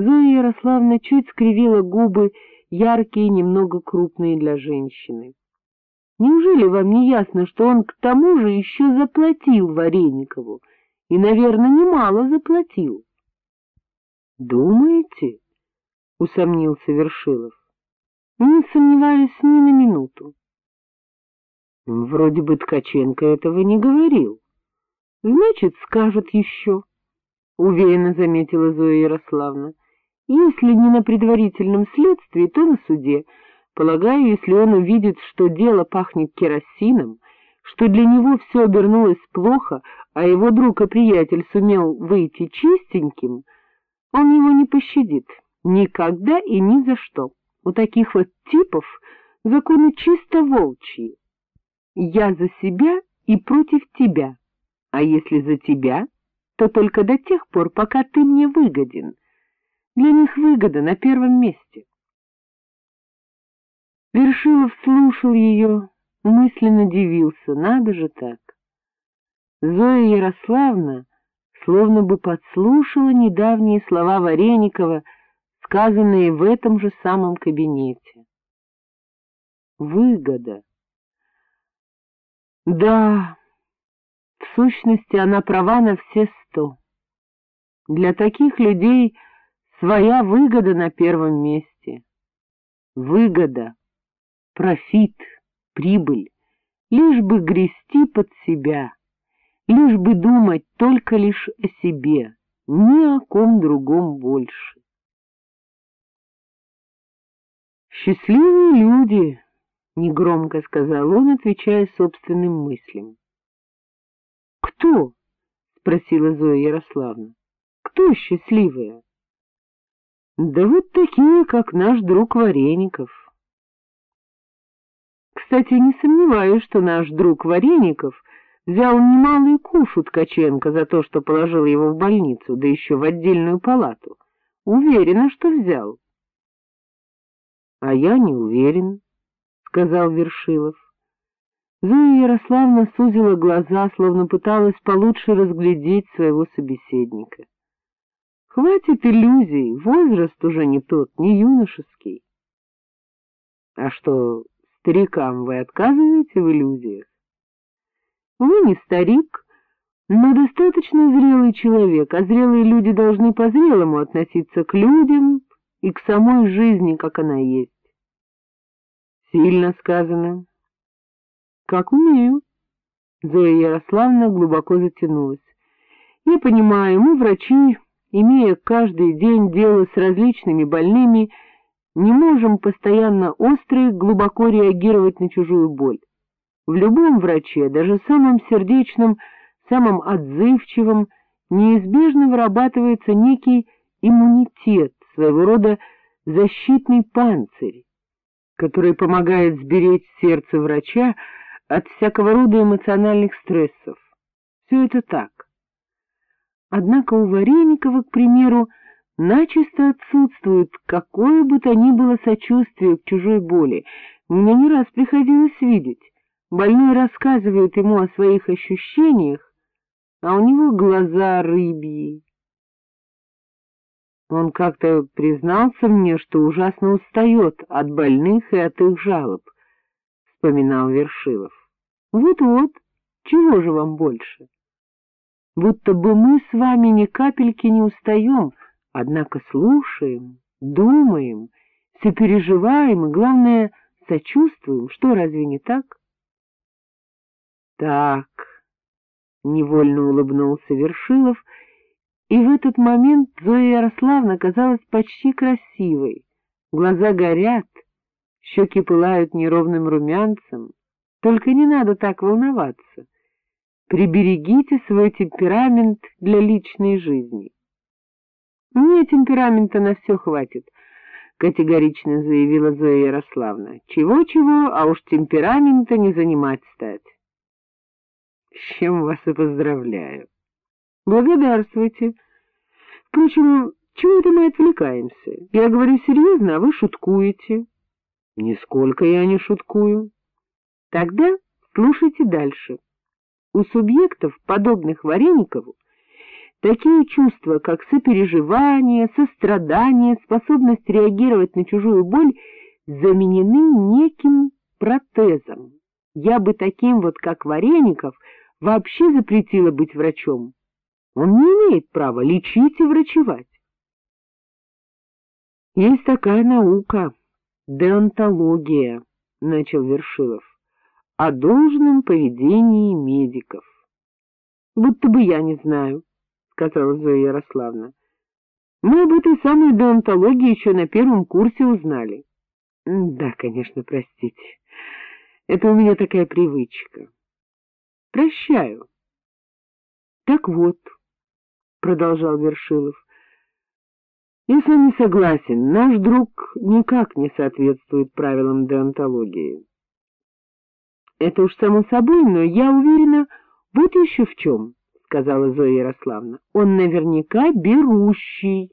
Зоя Ярославна чуть скривила губы, яркие, немного крупные для женщины. Неужели вам не ясно, что он к тому же еще заплатил Вареникову? И, наверное, немало заплатил. — Думаете? — усомнился Вершилов. — Не сомневаюсь ни на минуту. — Вроде бы Ткаченко этого не говорил. — Значит, скажет еще, — уверенно заметила Зоя Ярославна. — Если не на предварительном следствии, то на суде — Полагаю, если он увидит, что дело пахнет керосином, что для него все обернулось плохо, а его друг и приятель сумел выйти чистеньким, он его не пощадит никогда и ни за что. У таких вот типов законы чисто волчьи. Я за себя и против тебя, а если за тебя, то только до тех пор, пока ты мне выгоден. Них выгода на первом месте. Вершилов слушал ее, мысленно дивился, надо же так. Зоя Ярославна словно бы подслушала недавние слова Вареникова, сказанные в этом же самом кабинете. Выгода. Да, в сущности, она права на все сто. Для таких людей своя выгода на первом месте. Выгода профит, прибыль, лишь бы грести под себя, лишь бы думать только лишь о себе, ни о ком другом больше. «Счастливые люди», — негромко сказал он, отвечая собственным мыслям. «Кто?» — спросила Зоя Ярославна. «Кто счастливая?» «Да вот такие, как наш друг Вареников». Кстати, не сомневаюсь, что наш друг Вареников взял немалый куш у Ткаченко за то, что положил его в больницу, да еще в отдельную палату. Уверена, что взял. — А я не уверен, — сказал Вершилов. Зоя Ярославна сузила глаза, словно пыталась получше разглядеть своего собеседника. — Хватит иллюзий, возраст уже не тот, не юношеский. — А что, Старикам вы отказываете в иллюзиях? Вы не старик, но достаточно зрелый человек, а зрелые люди должны по-зрелому относиться к людям и к самой жизни, как она есть. Сильно сказано. Как умею. Зоя Ярославна глубоко затянулась. Я понимаю, мы, врачи, имея каждый день дело с различными больными, не можем постоянно остро и глубоко реагировать на чужую боль. В любом враче, даже самом сердечном, самом отзывчивом, неизбежно вырабатывается некий иммунитет, своего рода защитный панцирь, который помогает сберечь сердце врача от всякого рода эмоциональных стрессов. Все это так. Однако у Вареникова, к примеру, начисто отсутствует какое бы то ни было сочувствие к чужой боли. Мне не раз приходилось видеть. Больной рассказывает ему о своих ощущениях, а у него глаза рыбьи. Он как-то признался мне, что ужасно устает от больных и от их жалоб, — вспоминал Вершилов. Вот-вот, чего же вам больше? Будто бы мы с вами ни капельки не устаем, — Однако слушаем, думаем, сопереживаем и, главное, сочувствуем. Что, разве не так? Так, — невольно улыбнулся Вершилов, и в этот момент Зоя Ярославна казалась почти красивой. Глаза горят, щеки пылают неровным румянцем. Только не надо так волноваться. Приберегите свой темперамент для личной жизни. — Мне темперамента на все хватит, — категорично заявила Зоя Ярославна. Чего — Чего-чего, а уж темперамента не занимать стать. — С чем вас и поздравляю. — Благодарствуйте. Впрочем, чего это мы отвлекаемся? Я говорю серьезно, а вы шуткуете. — Нисколько я не шуткую. — Тогда слушайте дальше. У субъектов, подобных Вареникову, Такие чувства, как сопереживание, сострадание, способность реагировать на чужую боль, заменены неким протезом. Я бы таким вот, как Вареников, вообще запретила быть врачом. Он не имеет права лечить и врачевать. — Есть такая наука — деонтология, — начал Вершилов, — о должном поведении медиков. — Будто бы я не знаю, — сказала Зоя Ярославна. — Мы об этой самой деонтологии еще на первом курсе узнали. — Да, конечно, простите. Это у меня такая привычка. — Прощаю. — Так вот, — продолжал Вершилов, — с вами согласен, наш друг никак не соответствует правилам деонтологии. Это уж само собой, но я уверена, вот еще в чем, — сказала Зоя Ярославна. Он наверняка берущий.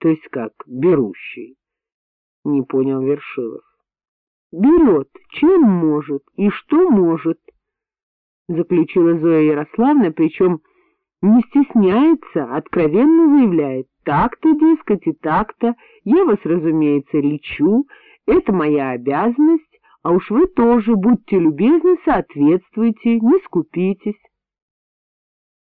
То есть как берущий? — не понял Вершилов. Берет, чем может и что может, — заключила Зоя Ярославна, причем не стесняется, откровенно заявляет, так-то, дескать, и так-то, я вас, разумеется, лечу, это моя обязанность, а уж вы тоже, будьте любезны, соответствуйте, не скупитесь.